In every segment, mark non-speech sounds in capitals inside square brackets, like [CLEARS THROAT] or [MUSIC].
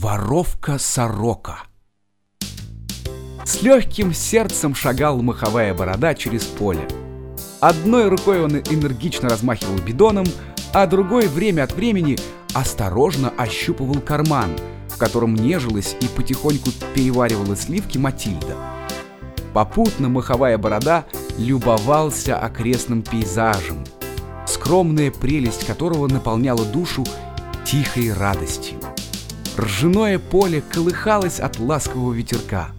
Воровка-сорока. С легким сердцем шагал маховая борода через поле. Одной рукой он энергично размахивал бидоном, а другой время от времени осторожно ощупывал карман, в котором нежилась и потихоньку переваривала сливки Матильда. Попутно маховая борода любовался окрестным пейзажем, скромная прелесть которого наполняла душу тихой радостью. Ржаное поле колыхалось от ласкового ветерка.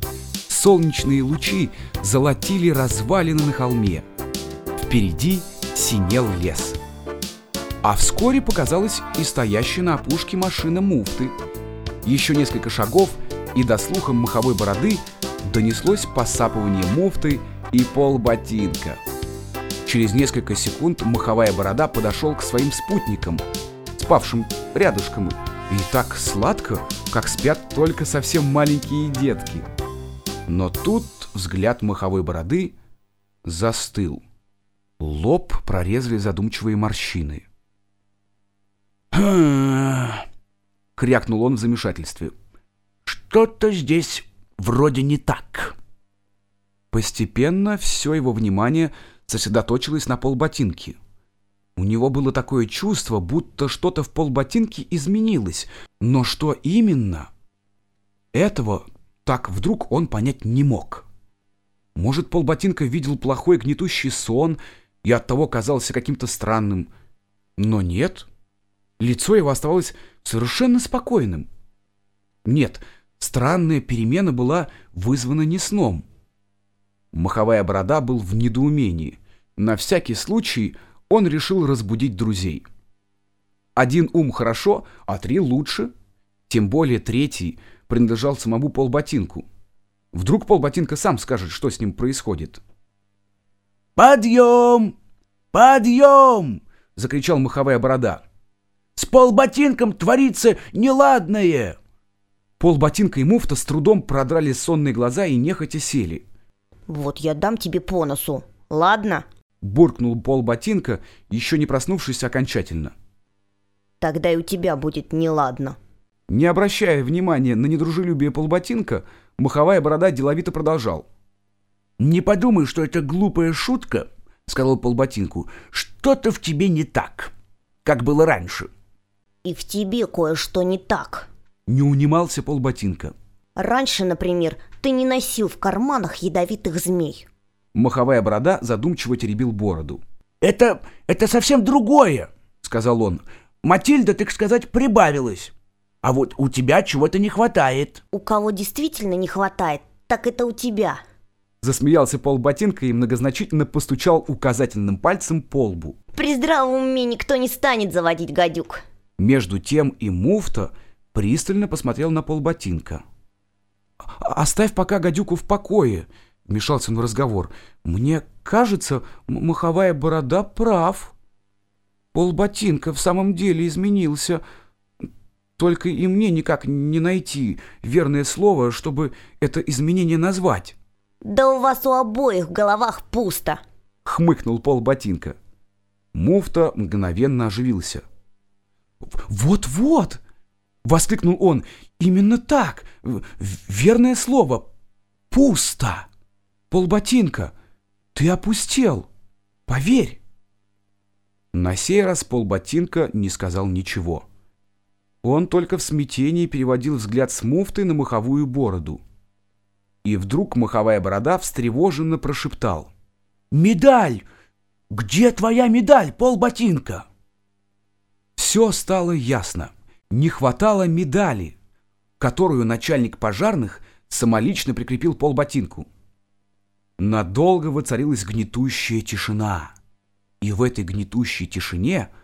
Солнечные лучи золотили развалины на холме. Впереди синел лес. А вскоре показалась и стоящая на опушке машина муфты. Еще несколько шагов, и до слуха маховой бороды донеслось посапывание муфты и пол ботинка. Через несколько секунд маховая борода подошел к своим спутникам, спавшим рядышком, и так сладко, как спят только совсем маленькие детки. Но тут взгляд маховой бороды застыл. Лоб прорезали задумчивые морщины. [CLEARS THROAT] крякнул он в замешательстве. «Что-то здесь вроде не так». Постепенно все его внимание сосредоточилось на полботинке. У него было такое чувство, будто что-то в полботинке изменилось, но что именно? Этого так вдруг он понять не мог. Может, полботинка видел плохой гнетущий сон и оттого казался каким-то странным. Но нет, лицо его оставалось совершенно спокойным. Нет, странная перемена была вызвана не сном. Маховая борода был в недоумении. На всякий случай он решил разбудить друзей. Один ум хорошо, а три лучше. Тем более третий принадлежал самому полботинку. Вдруг полботинка сам скажет, что с ним происходит. «Подъем! Подъем!» — закричал маховая борода. «С полботинком творится неладное!» Полботинка и муфта с трудом продрали сонные глаза и нехотя сели. «Вот я дам тебе по носу, ладно?» Буркнул полботинка, еще не проснувшись окончательно. «Тогда и у тебя будет неладно». Не обращая внимания на недружелюбие полботинка, маховая борода деловито продолжал. «Не подумай, что это глупая шутка», — сказал полботинку. «Что-то в тебе не так, как было раньше». «И в тебе кое-что не так», — не унимался полботинка. «Раньше, например, ты не носил в карманах ядовитых змей». Маховая борода задумчиво теребил бороду. «Это... это совсем другое», — сказал он. «Матильда, так сказать, прибавилась». А вот у тебя чего-то не хватает. У кого действительно не хватает, так это у тебя. Засмеялся Пол Ботинка и многозначительно постучал указательным пальцем по лбу. При здравом уме никто не станет заводить гадюк. Между тем и муфта пристально посмотрел на Пол Ботинка. «Оставь пока гадюку в покое», — вмешался он в разговор. «Мне кажется, маховая борода прав. Пол Ботинка в самом деле изменился». Только и мне никак не найти верное слово, чтобы это изменение назвать. Да у вас у обоих в головах пусто. Хмыкнул Пол Ботинка. Муфта мгновенно оживился. «Вот-вот!» — воскликнул он. «Именно так! Верное слово! Пусто! Полботинка, ты опустел! Поверь!» На сей раз полботинка не сказал ничего. Он только в смятении переводил взгляд с муфты на маховую бороду. И вдруг маховая борода встревоженно прошептал. «Медаль! Где твоя медаль, полботинка?» Все стало ясно. Не хватало медали, которую начальник пожарных самолично прикрепил полботинку. Надолго воцарилась гнетущая тишина. И в этой гнетущей тишине –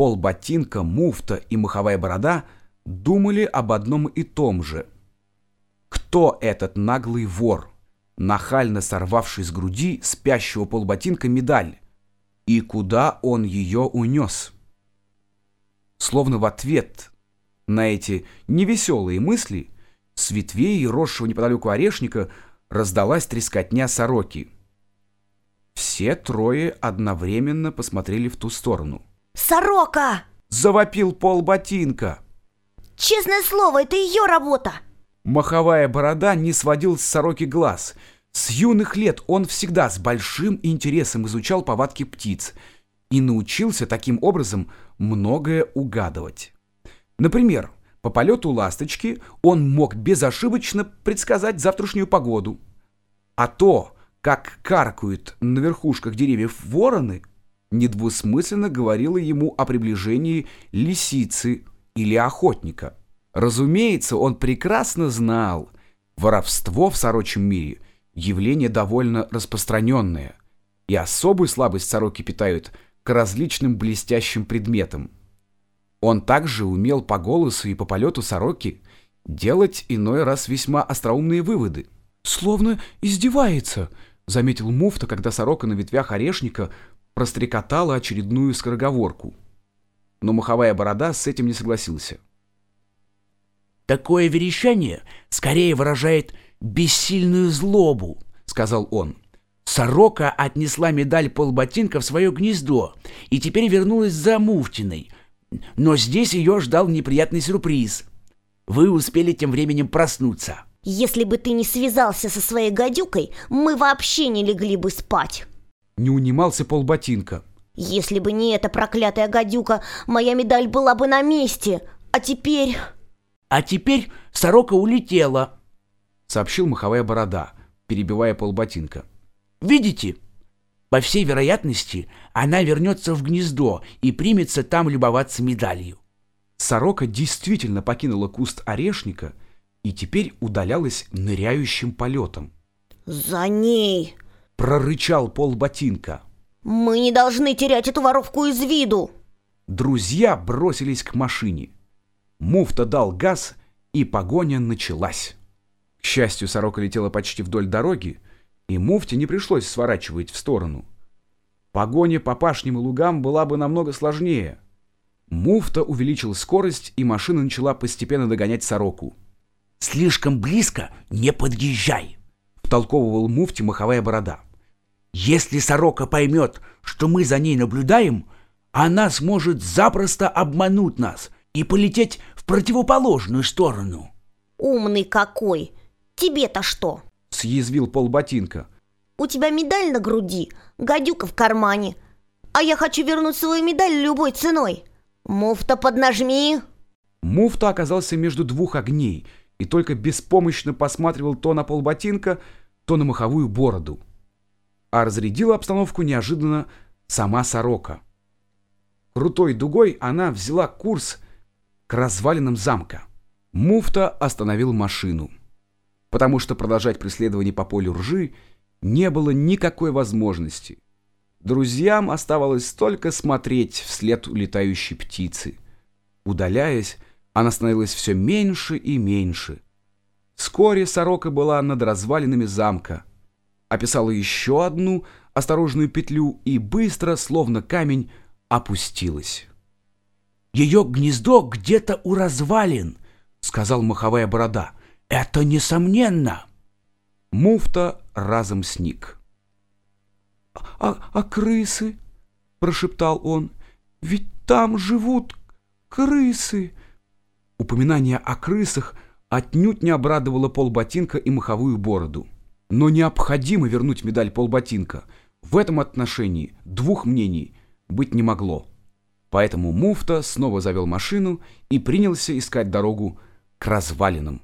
Пол ботинка, муфта и маховая борода думали об одном и том же. Кто этот наглый вор, нахально сорвавший с груди спящего полботинка медаль? И куда он ее унес? Словно в ответ на эти невеселые мысли с ветвей, росшего неподалеку орешника, раздалась трескотня сороки. Все трое одновременно посмотрели в ту сторону — Сорока!» — завопил Пол Ботинка. Честное слово, это ее работа. Маховая борода не сводил с сороки глаз. С юных лет он всегда с большим интересом изучал повадки птиц и научился таким образом многое угадывать. Например, по полету ласточки он мог безошибочно предсказать завтрашнюю погоду. А то, как каркают на верхушках деревьев вороны, недвусмысленно говорило ему о приближении лисицы или охотника. Разумеется, он прекрасно знал, воровство в сорочьем мире – явление довольно распространенное, и особую слабость сороки питают к различным блестящим предметам – он также умел по голосу и по полету сороки делать иной раз весьма остроумные выводы. «Словно издевается», — заметил муфта, когда сорока на ветвях орешника прострекотала очередную скороговорку. Но маховая борода с этим не согласился. «Такое верещание скорее выражает бессильную злобу», — сказал он. Сорока отнесла медаль полботинка в свое гнездо и теперь вернулась за Муфтиной — но здесь ее ждал неприятный сюрприз. Вы успели тем временем проснуться. Если бы ты не связался со своей гадюкой, мы вообще не легли бы спать. Не унимался полботинка. Если бы не эта проклятая гадюка, моя медаль была бы на месте. А теперь... А теперь сорока улетела, сообщил маховая борода, перебивая полботинка. Видите? По всей вероятности, она вернется в гнездо и примется там любоваться медалью. Сорока действительно покинула куст орешника и теперь удалялась ныряющим полетом. «За ней!» — прорычал пол ботинка. «Мы не должны терять эту воровку из виду!» Друзья бросились к машине. Муфта дал газ, и погоня началась. К счастью, сорока летела почти вдоль дороги, и муфте не пришлось сворачивать в сторону. Погоня по пашням и лугам была бы намного сложнее. Муфта увеличил скорость, и машина начала постепенно догонять сороку. «Слишком близко не подъезжай», — втолковывал муфте маховая борода. «Если сорока поймет, что мы за ней наблюдаем, она сможет запросто обмануть нас и полететь в противоположную сторону». «Умный какой! Тебе-то что?» — съязвил полботинка. «У тебя медаль на груди, гадюка в кармане, а я хочу вернуть свою медаль любой ценой. Муфта поднажми!» Муфта оказался между двух огней и только беспомощно посматривал то на полботинка, то на маховую бороду. А разрядила обстановку неожиданно сама сорока. Крутой дугой она взяла курс к развалинам замка. Муфта остановил машину потому что продолжать преследование по полю ржи не было никакой возможности. Друзьям оставалось только смотреть вслед улетающей птицы. Удаляясь, она становилась все меньше и меньше. Вскоре сорока была над развалинами замка, описала еще одну осторожную петлю и быстро, словно камень, опустилась. «Ее гнездо где-то у развалин», — сказал маховая борода — это несомненно. Муфта разом сник. «А, а крысы?» — прошептал он. «Ведь там живут крысы!» Упоминание о крысах отнюдь не обрадовало полботинка и маховую бороду. Но необходимо вернуть медаль полботинка. В этом отношении двух мнений быть не могло. Поэтому муфта снова завел машину и принялся искать дорогу к развалинам.